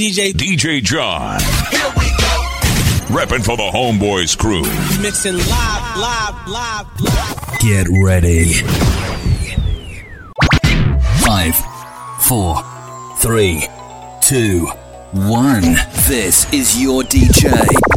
DJ DJ John. Here we go. Repping for the Homeboys crew. Mixing live, live, live, live. Get ready. Five, four, three, two, one. This is your DJ.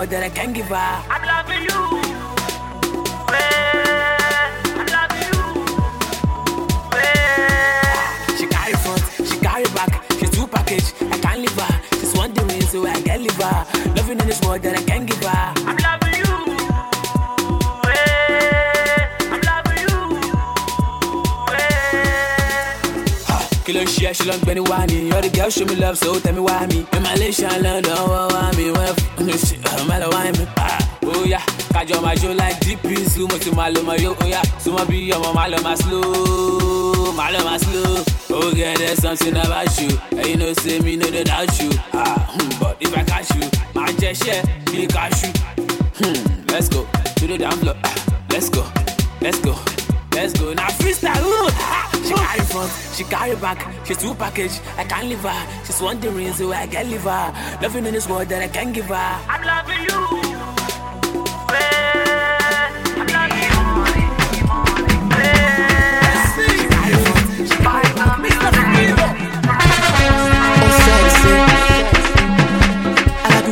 more than I You're the girl, show me love, so tell me why me. In Malaysia, London, why me? Well, man, why me? Ah, oh yeah. Kajo my show like DP, sumo to my loma yo, oh yeah. Sumo be your mama, loma slow, my loma slow. Oh, yeah, there's something about you. And you know, say me, no, they doubt you. Ah, mm, but if I catch you, I just share, me catch you. Hmm, let's go to the down floor. Ah, let's go, let's go. Let's go now, freestyle. She carry front, she carry back. She's two package. I can't leave her. She's one the reason why I can't leave her. Nothing in this world that I can't give her. I'm loving you.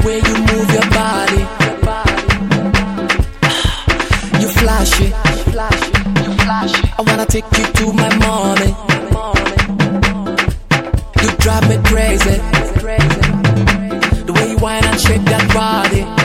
where you move your body I wanna take you to my morning. You drive me crazy. The way you whine and shake that body.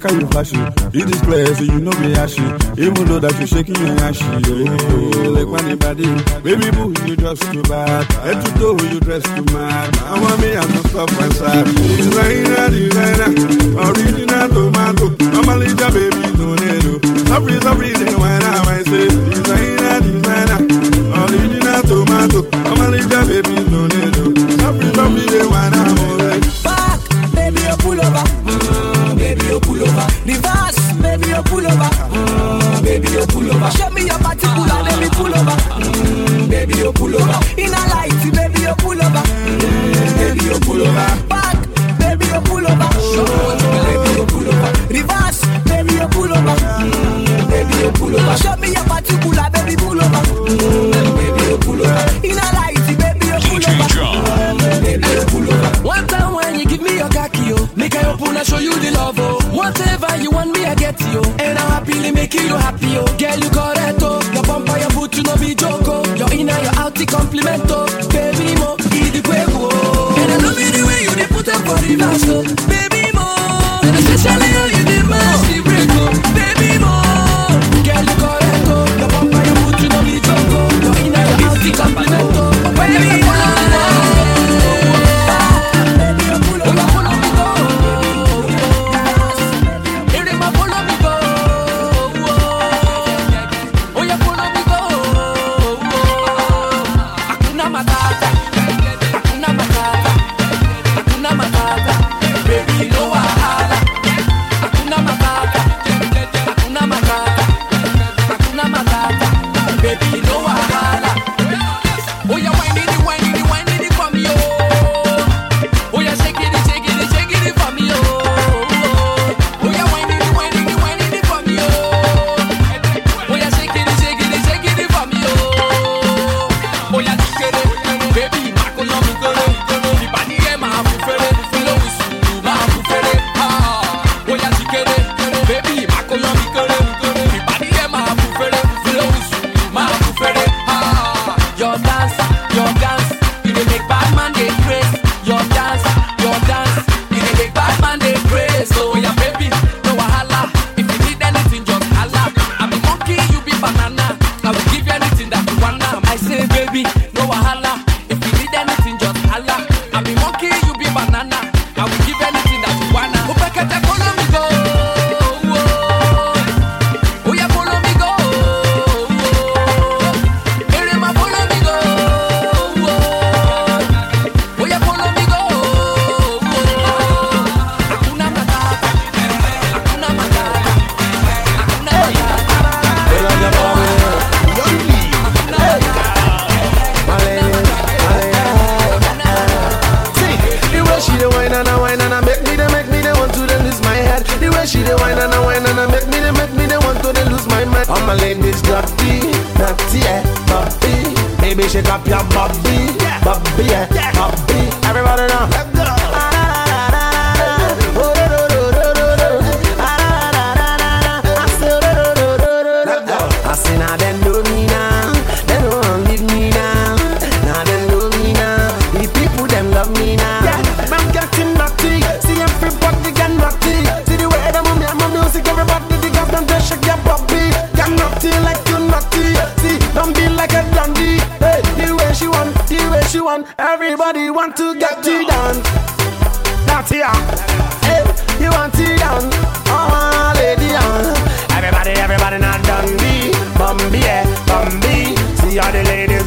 like how you flash. You display so you know be ashy. Even though that you shaking your ashy. Oh, like when body. Baby boo, you dress too bad. Head to toe, you dress too mad. I want me, I'm not stop and sad. Designer, designer, original tomato. I'm a the baby don't need to. Sorry, sorry, then when I say, designer, designer, original tomato. I'm a the baby party, all the ladies.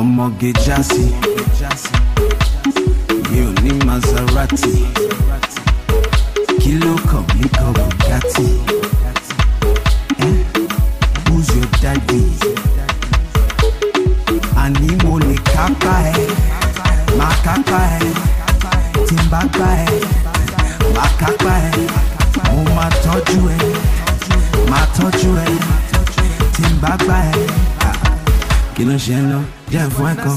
Ọmọge jásí mi ní maserati. Kí ló kàn mí kan bugatti who's your daddy? Àní mo lè kápá ẹ má kápá ẹ. Tí n bá gbá ẹ má kápá ẹ. Mo máa tọ́jú ẹ má tọ́jú ẹ. Tí n ẹ kí ló tarantana.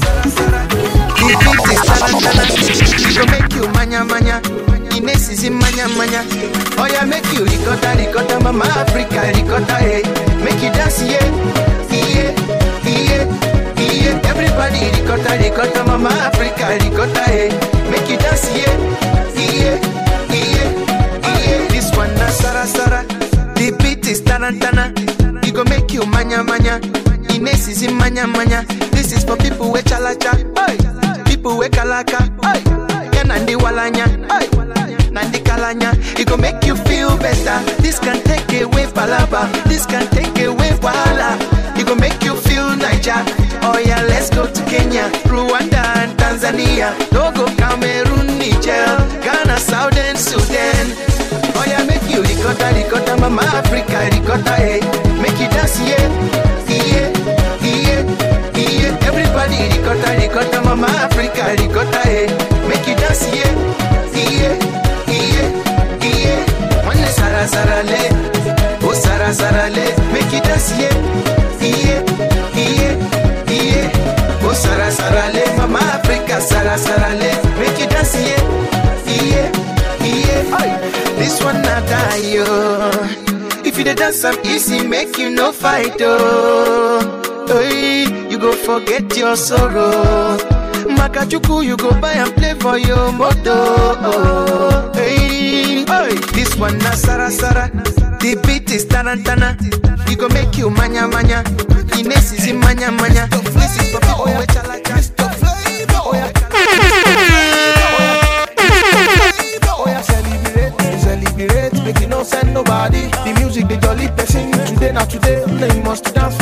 It go make you manya manya. Ines is in manya manya. Oh yeah, make you ricotta ricotta, mama Africa ricotta, hey. Eh. Make you dance, yeah, yeah, yeah, yeah. Everybody ricotta ricotta, mama Africa ricotta, hey. Eh. Make you dance, yeah, yeah, yeah, yeah. This one na sara sara. The beat is tarantana. It go make you manya manya. Ines is in manya manya. This is for people with chalacha, hey. people with kalaka, hey. yeah, nandi walanya, hey. nandi kalanya. It go make you feel better. This can take away palaba, this can take away wahala. It go make you feel Niger. Oh yeah, let's go to Kenya, Rwanda and Tanzania. Togo, Cameroon, Niger, Ghana, South and Sudan. Oh yeah, make you ricotta, ricotta, mama Africa, ricotta, hey. Eh. Make you dance, yeah, ricotta, mama Africa, ricotta, hey. Eh. Make you dance, yeah, yeah, yeah, yeah. One sara sara le, oh sara sara le. Make you dance, yeah, yeah, yeah, yeah. Oh sara sara le, mama Africa, sara sara le. Make you dance, yeah, yeah, yeah. Oi, this one not die, yo. If you dey dance am easy, make you no fight, oh. Hey, you go forget your sorrow. Makachuku, you go buy and play for your moto. Hey, hey, this one na sara sara. The beat is tarantana. You go make you manya manya. Ines is in manya manya. This is. Oh yeah, Oh yeah, celebrate, make you no send nobody. The music, the jolly person. Today, not today, you must dance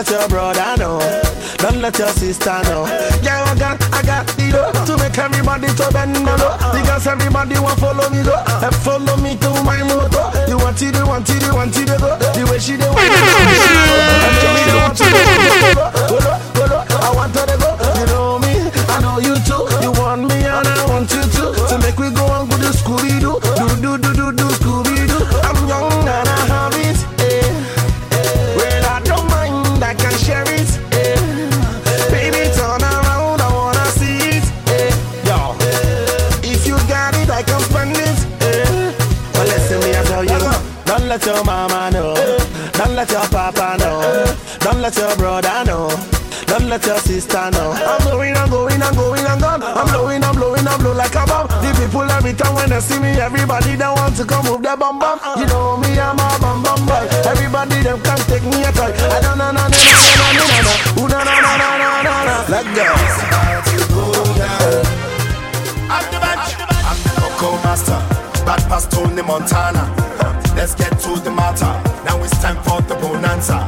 let your brother know. Don't let your sister know. Yeah, I got, I got the dough to make everybody to bend the low. Because everybody want follow me though. And follow me to my motto. You want to do, want to do, want to do. The way she do, want to do. Montana. Let's get to the matter. Now it's time for the bonanza.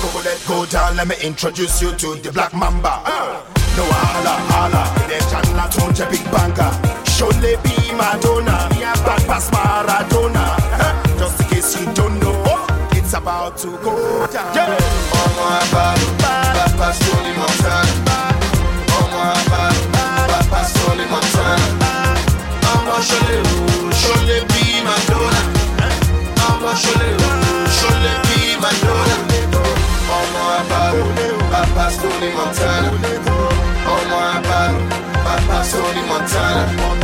Coco, let go down. Let me introduce you to the Black Mamba. No holla holla, the Chandler Tonja Big Banker. Surely be Madonna, back past Maradona. Just in case you don't know, it's about to go down. Yeah. Tony Montana.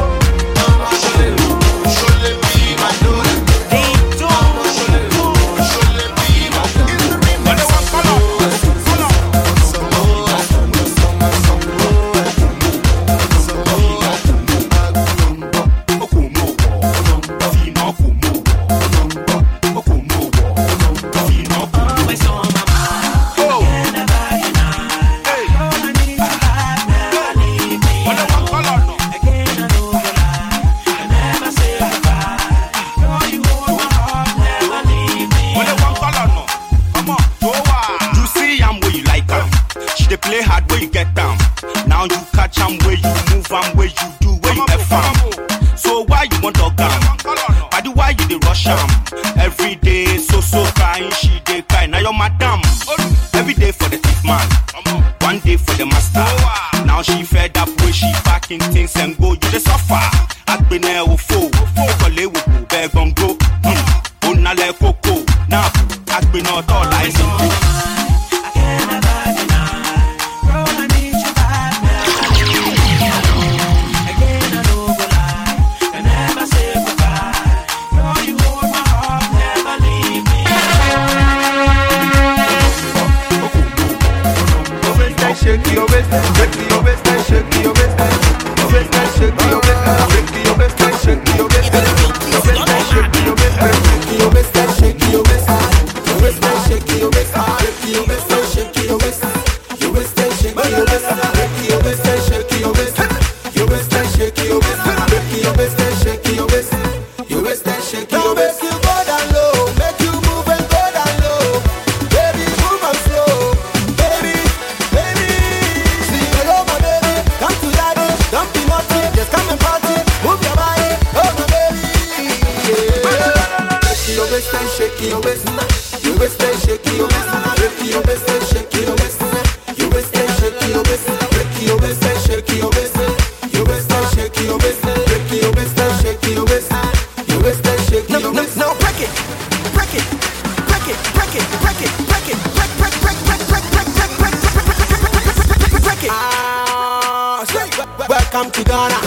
come to Ghana,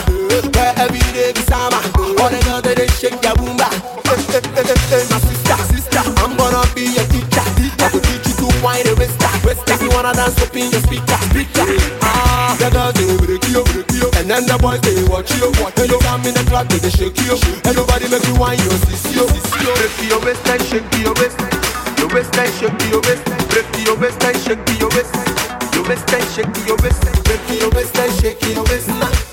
where every day be summer. All the girls they shake their boomba. My sister, sister, I'm gonna be a teacher. I could teach you to wine the west west If you wanna dance, open your speaker, speaker. Ah, the girls they break you, break you, and then the boys they watch you. Watch you come in the club, they shake you. nobody make you wine, your sister, you. Break your waist and shake your waist. Your waist and shake your waist. Break your waist and shake your waist. Your waist and shake your waist. Break your waist and shake your waist.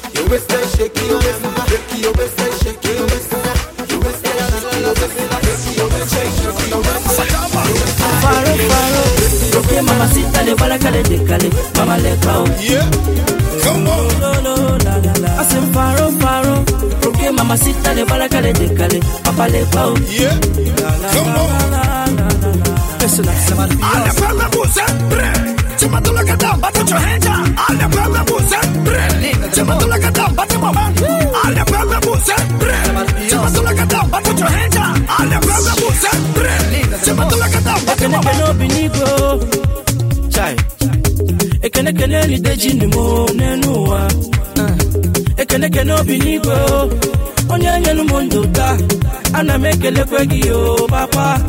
Listen up, somebody. Alle femme bousse, Chimatu la kadam, but put your hands up. Alle femme bousse, Chimatu la kadam, but your mama. Alle femme bousse, Chimatu la kadam, but put your hands up. Alle femme bousse, Chimatu la kadam, but your mama. Ekene no binigo. Chai. Ekene kene ni deji ni mo nenuwa. Ekene kene obinigo. Onye nyelu m ndụ taa. Ana m ekelekwe gị o papa.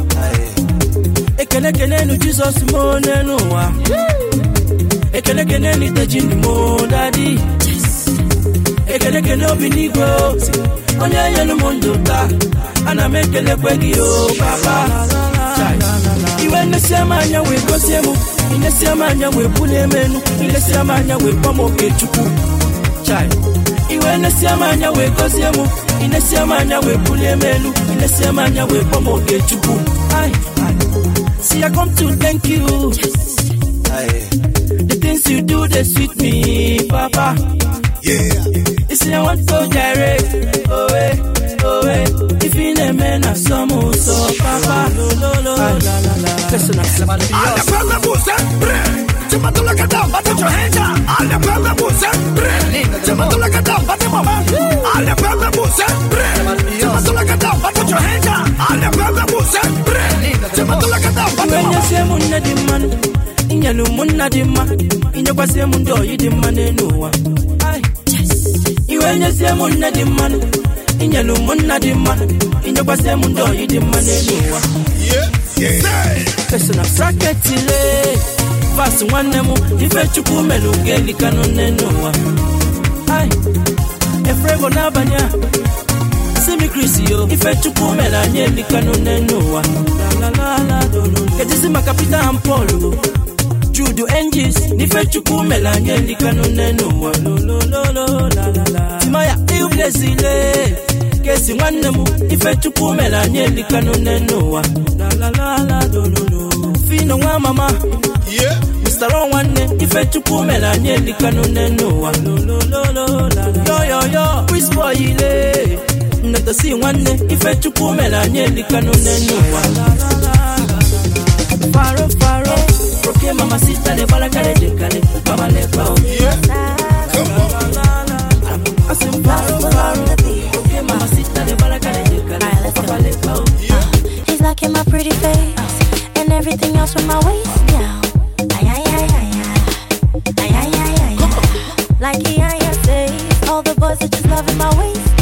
Ekene kene nu Jizọs mo n'ụwa. Ekene kene ni deji ni mo dadi. Ekene kene obi n'igwe onye nyelu m ndụ. Ana m ekelekwe gị o papa. Iwe nnesi m anya wee gosie m. Inesi m anya wee bulie m enu. Ilesi m anya wee. Iwe nnesi m anya wee gozie m. Inesi m anya wee bulie m enu. Ilesi m anya wee kpọọ oke come to thank you. The things you do, they sweet me, Papa. Yeah. You see, I want to direct. Oh, eh, oh, eh. If you name me, na some so, Papa. Lo, lo, lo, la, la, la. Listen up, Alle femme bousse, Chimatu la kadam, but put your hands up. Alle femme bousse, Chimatu la kadam, but your mama. Alle femme bousse, Chimatu la kadam, but put your hands up. Alle femme bousse, Chimatu la kadam, but your mama. Iwenyesie munne di mmanụ inyelu ụmụnna dị mma inyekwasie m ndị oyi dị mma n'elu ụwa Ai. iwenyesie m nne dị mmanụ inyelu ụmụnna dị mma inyekwasie m ndị oyi dị mma n'elu ụwa pesona saketile vas nwanne m ifechukwu melu ga-elikanụ n'elu ụwa Ai. efrego n'abalị a simi krisi yo. Ifechukwu mere anyị elikanụ n'elu ụwa La, la, la, la, do, do. kedizi maka peter and paul o. judu engis n'ifechukwu mere anyị elikanụ n'elu ụwa Lo, lo, lo, lo, la, la, la. timaya iblezile kesi nwanne m ifechukwu mere anyị elikanụ n'elu ụwa La, la, la, la, do, do, do. fino nwa mama. Mr Ron nwanne ifechukwu mere anyị elikanụ n'elu ụwa Lo, lo, lo, lo, la, la. yo yo yo. Wisboy ile. Nnetosi nwanne ifechukwu mere anyị elikanụ n'elu ụwa faro faro roke mama sita le bala kale de kale mama le pao. Asim faro faro roke mama sita le bala kale de kale mama le pao. He's liking my pretty face and everything else with my waist down. Ay, ay, ay, ay, ay. Ay, ay, ay, ay, ay. Like he I says, all the boys are just loving my waist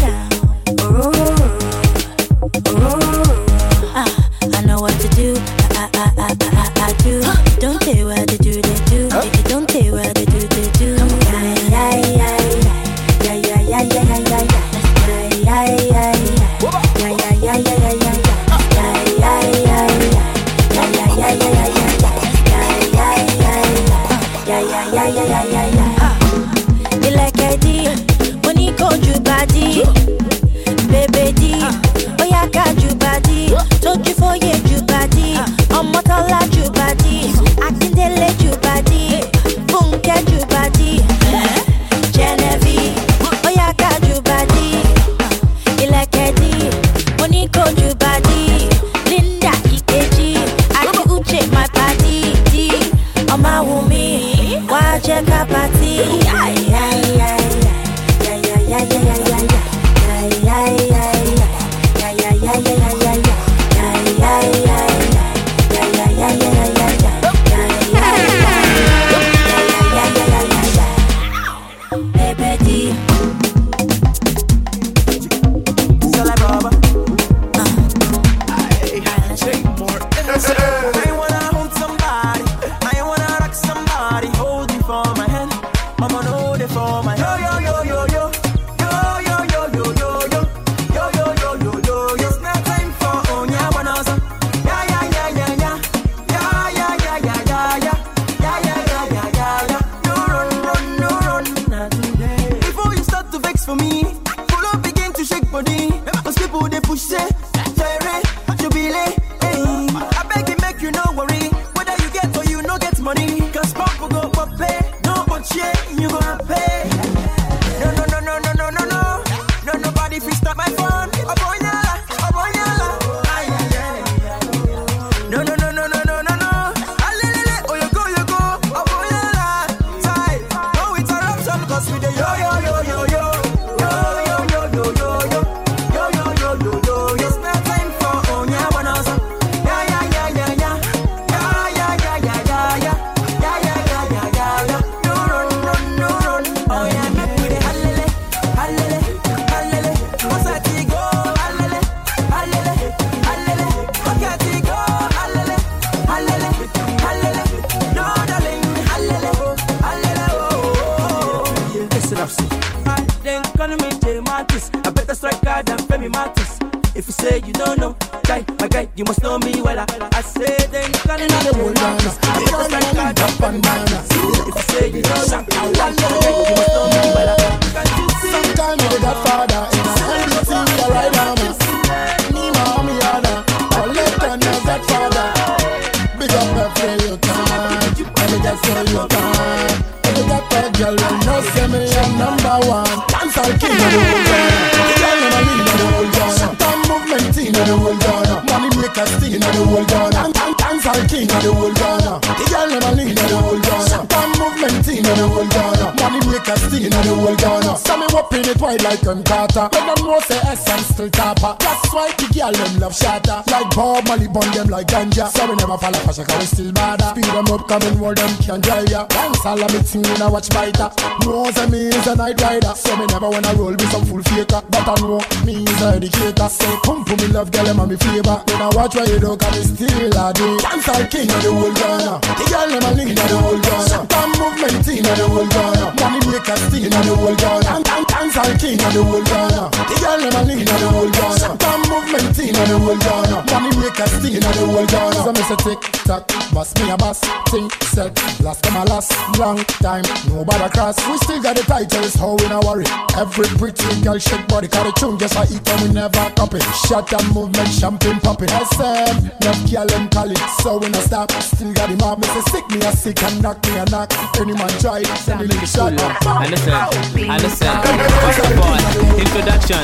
Makers team of the whole Ghana. Some me whopping it wide like on Carter. When them know say S I'm still topper. That's why the girl them love shatter. Like Bob Marley bun them like ganja. So we never fall off a shaka we still bad. Speed them up, come and hold them can drive ya. Dance all of me thing when I watch biter. Knows that me is a night rider. So me never wanna roll with some full faker. But I know me is a educator. Say pum pum me love girl them and me flavor. When I watch what you do, cause me still a do. Dance all king of the whole Ghana. The girl them a lead of the whole Ghana. Shutdown movement team of the whole Ghana. Money makers team of the whole Ghana. Dance all king of the whole Ghana. The girl them a lead of the whole Ghana. Shutdown movement of the whole Ghana. Money makers team of the whole Ghana. So me say tick tock, bust me a bus. Think set, last come a last. Long time, nobody cross. We still got the titles, how we not worry. Every pretty girl shake body, carry tune just like it and we never copy. Shut down movement, champagne popping. SM, love girl them call it, so we not stop. Still got him up, me say sick me a sick and knock me a knock. Any man try, send me the shot. Understand? Understand? First of all, introduction.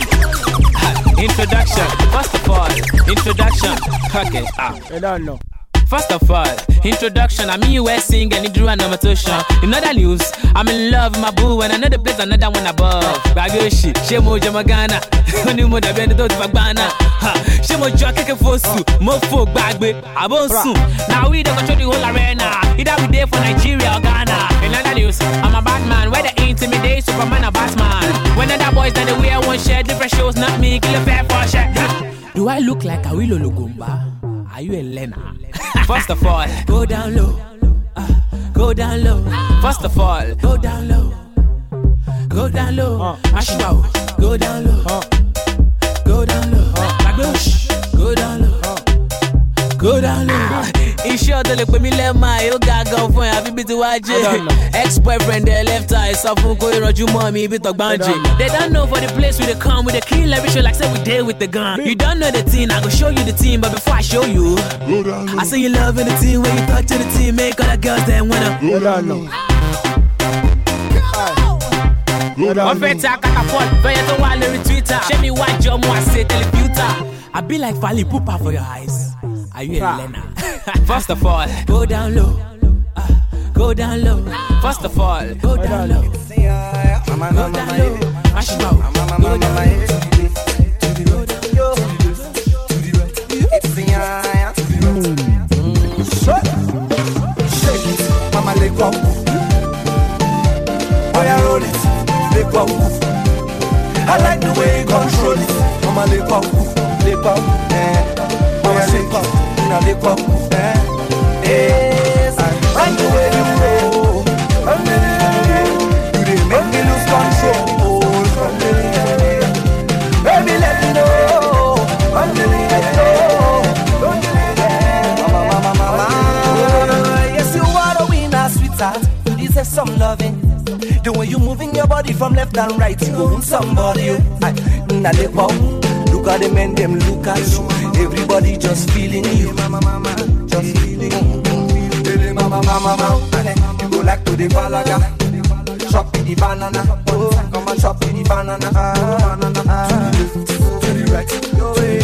Introduction. First of all, introduction. Okay. Ah. I don't know. First of all, introduction. I'm US sing and Drew and Amatusha. In other news, I'm in love with my boo and another place another one above. Bagoshi, Shemo Jamagana. Only more than the dot Bagbana. Shemo Jockey Fosu, Mofo Bagbe, Abosu. Now we don't control the whole arena. Either we there for Nigeria or Ghana. In other news, I'm a bad man. Where they intimidate Superman or Batman. When other boys then they wear one shirt, different shows, not me, kill a fair for shirt. Do I look like a Awilo Longomba? Are you a learner? First of all, go down low. Ah, go down low. First of all, go down low. Go down low. Ashwao, go down low. Go down low. Bagbush, go down low. Go down low. Iṣẹ́ ọ̀dọ́ lè pè mí lẹ́ẹ̀ma yóò ga gan fún ẹ̀ àfi bí ti wá jẹ́. Ex-boyfriend ẹ̀ left eye sọ fún kó ìrànjú mọ́ mi ibi tọ̀gbọ́n jẹ. They don't know for the place we dey come, we dey kill every show like say we dey with the gun. You don't know the team, I go show you the team, but before I show you, I say you loving the team when you talk to the team, make all the girls them wanna. wọ́n fẹ́ ta catapult fẹ́yẹ tó wà lórí twitter ṣé mi wá jọ mu àṣẹ tẹlifíútà. I be like Fally Ipupa for your eyes. Are you a learner? First of all, go down low. Ah, go down low. First of all, go down low. Go down low. Mash it out. Go down low. Shake it, mama let go. Oh yeah, roll it, let go. I like the way you control it, mama let go, let go. Eh, oh yeah, let I like the way you roll. You make me lose control. Baby, let me know. Let me know. You deserve some loving. The way you moving your body from left and right, you own somebody. Now they pop. Look at the men, them look at you. Everybody just feeling you. Mama, mama, just feeling you. Mama, mama, mama. You go like to the balaga. Chop the banana. Oh, come and chop the banana. Ah, banana. Ah. To the right, your way.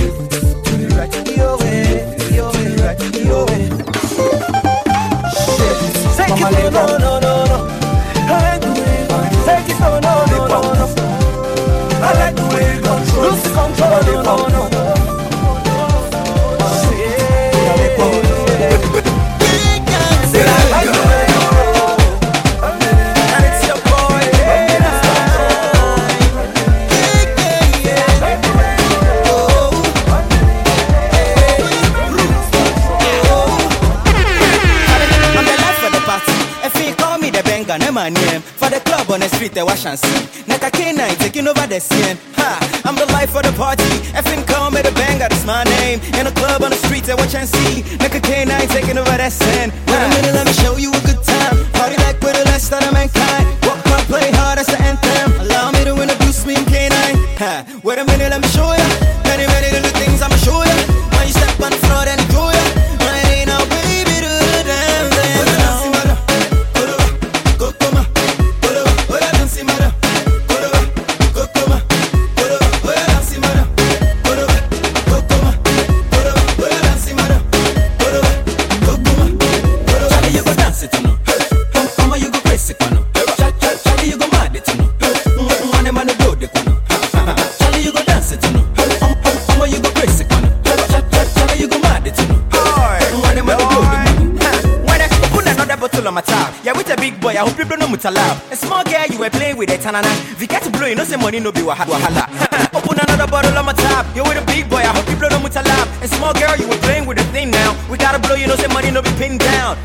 To the right, your way. Your way, right, your way. Shit. Mama, no, no, no, no, no. I like the way you take it, no, no, no, no. I like the way you control. Lose the control, no, no, no. the wash and see. Not K9 taking over the scene. put a lab. A small girl, you were playing with a tanana. We got to blow, you know, say money no be wahala. Open another bottle on my top. Yo, with a big boy, I hope you blow no mutalab. A small girl, you were playing with a thing now. We gotta blow, you know, say money no be pinned down.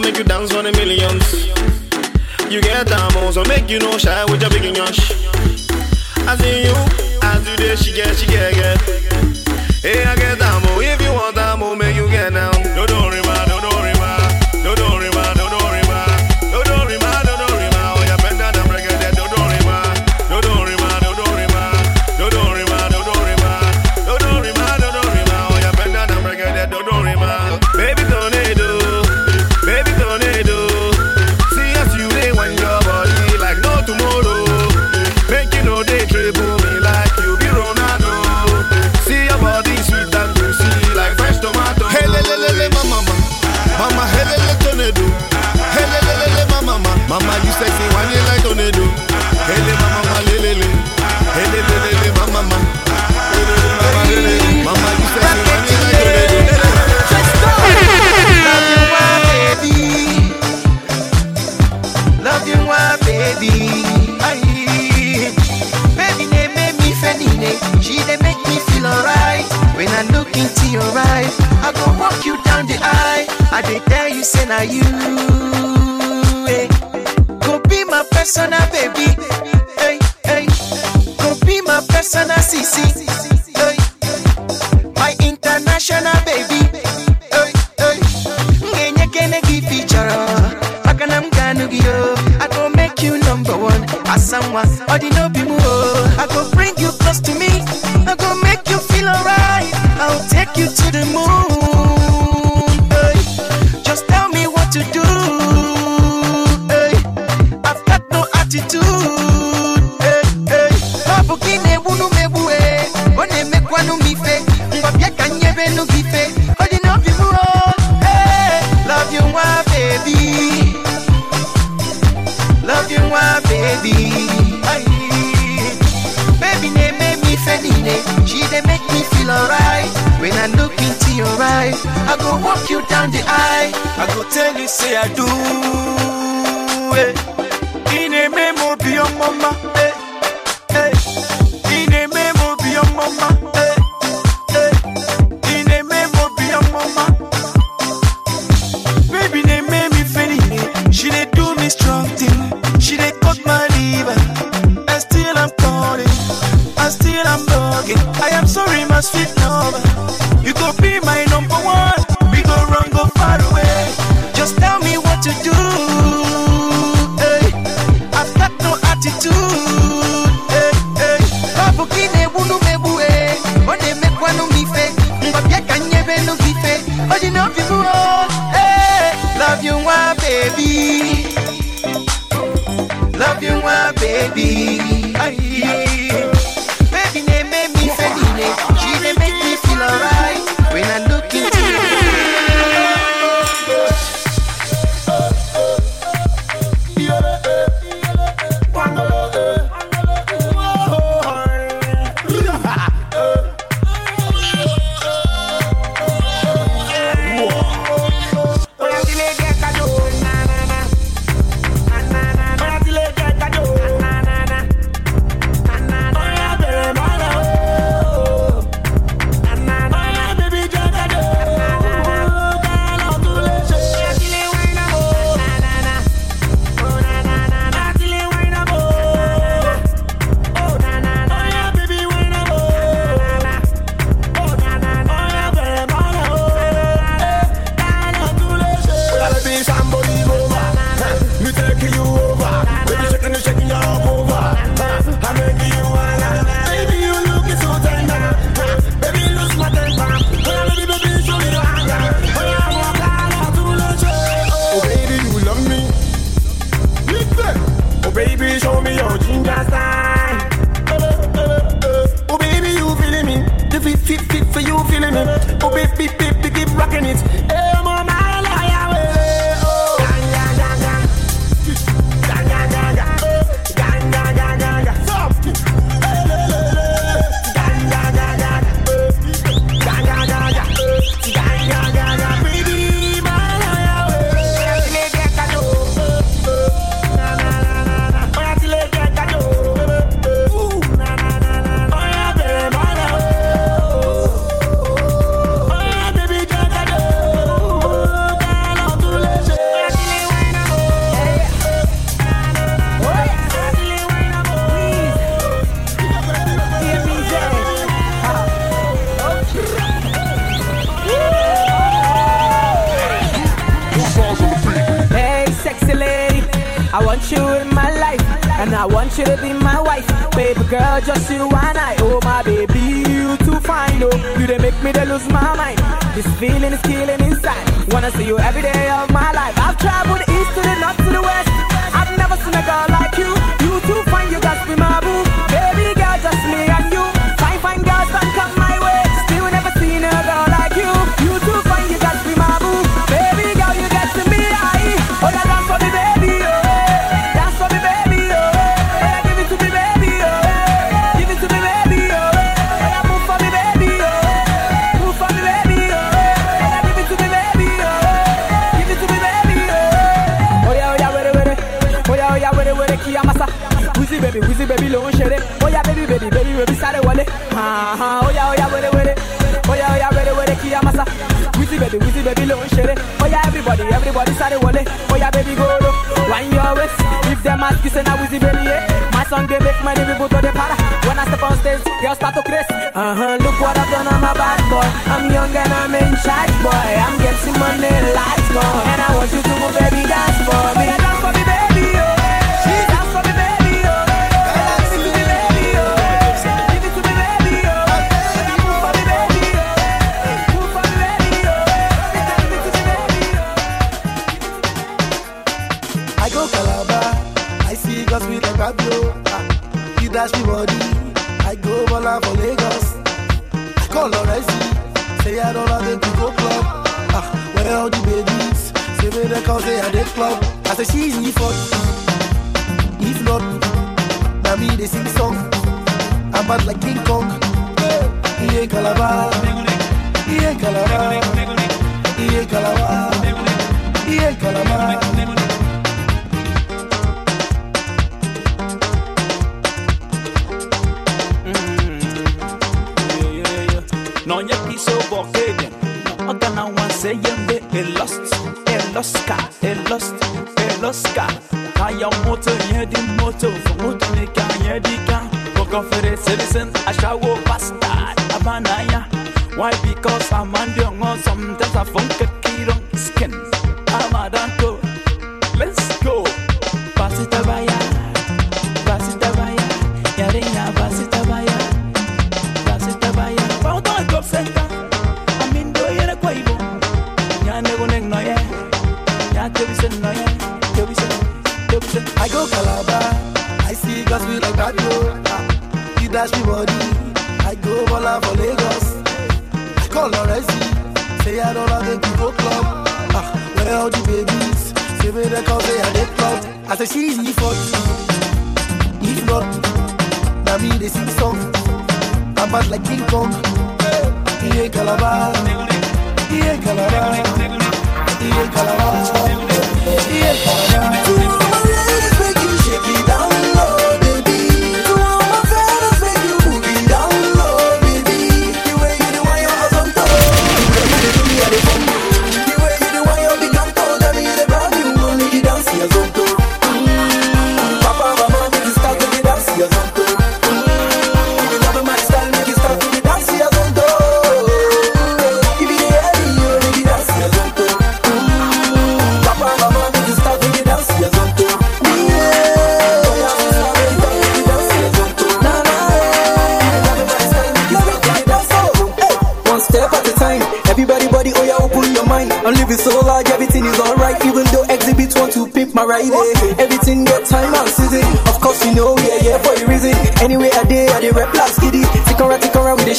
make you dance for the millions. You get almost, so make you no shy with your you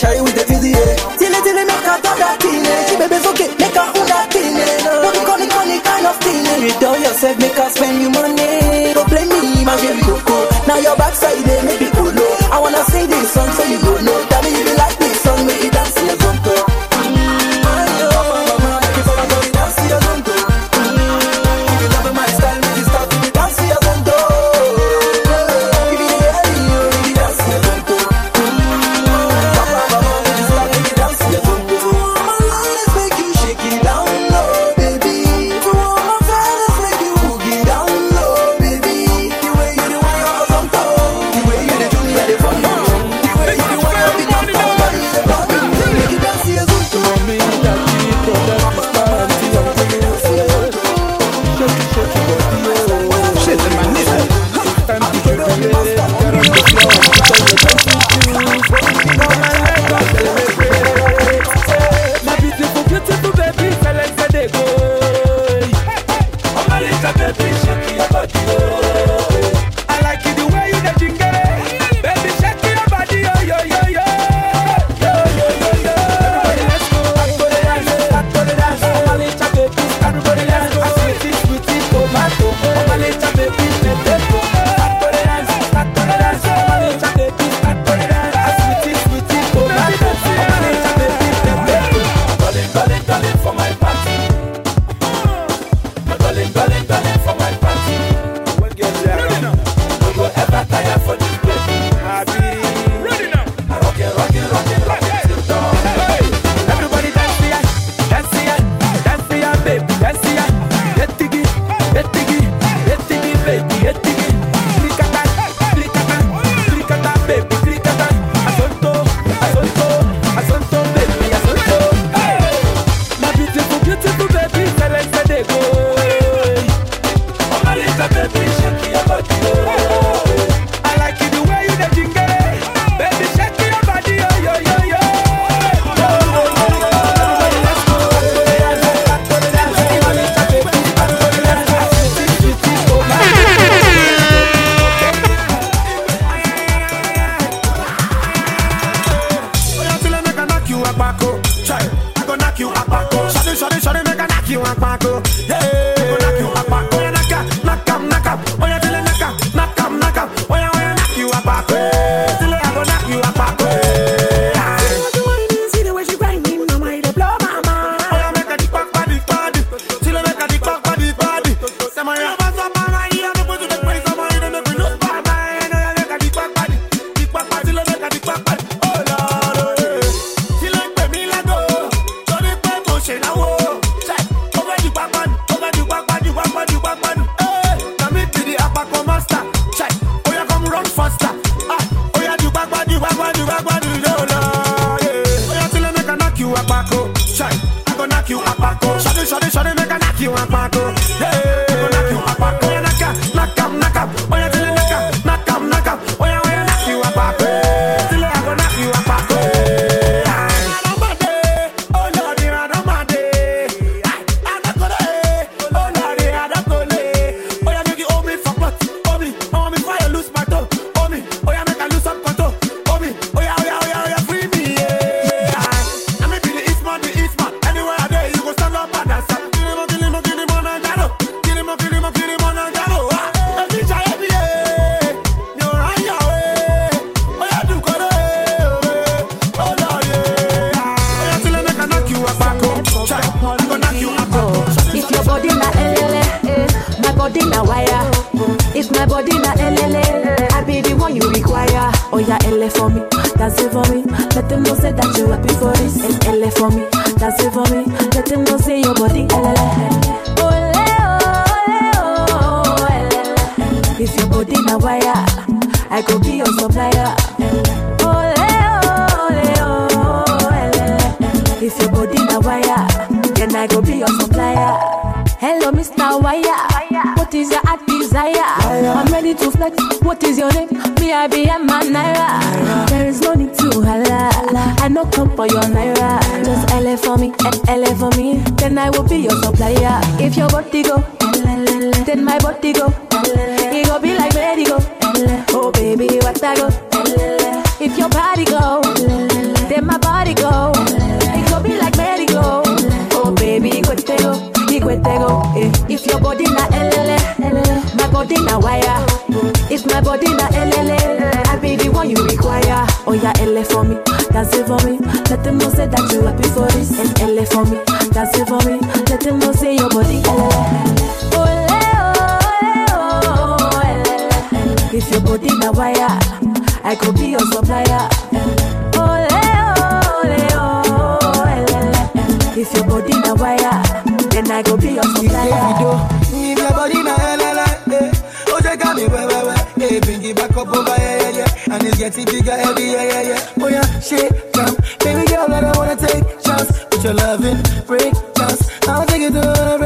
tick around flex. What is your name? Me, I be a man, Naira. There is no need to holla. I no come for your Naira. Just LA for me, LA for me. Then I will be your supplier. If your body go, then my body go. It go be like ready go. Oh baby, what I go? If your body go, my body na elele, I be the one you require. Oh yeah, ele for me, dance it for me. Let them know say that you happy for this. And ele for me, dance it for me. Let them know say your body elele. Ole, ole, oh, elele. If your body na wire, I could be your supplier. Ole, ole, oh, elele. If your body na wire, then I go be your supplier. Over, yeah, yeah, yeah. And it's getting bigger every year, yeah, yeah. Oh, yeah, shit, jump. Baby girl, I don't wanna take chance. With your loving, break chance. I'll take it to a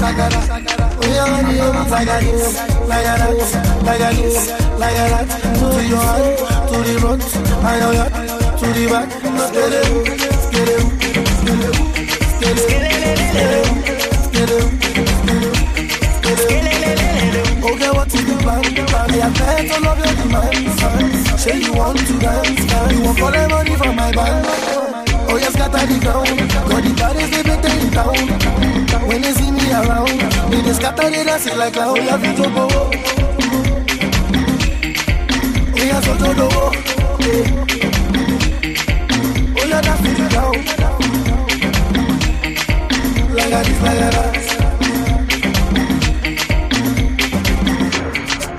dance do shagara. Oh yeah, when you hear me like that, like that, like that, like that. To your hand, to the front, I know ya, to the back. Get it, get it, get it, get it, get it, get it. Okay, what is the plan? I have meant to love your demands. Say you want to dance, you want for the money from my band. Oh, yes, scatter the ground. Got the baddest, they make them down. The dance it like we are. Oh, the. A like a.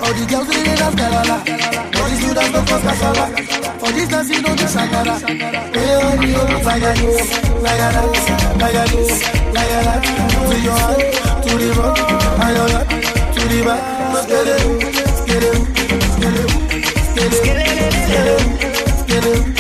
All the girls they dance galala. All the students don't cause kasala. For this dance don't do shagara. Hey, oh, like a this, like a like a like a. To your hand, to the rock, I know that to the back. Skidoo, skidoo, skidoo, skidoo,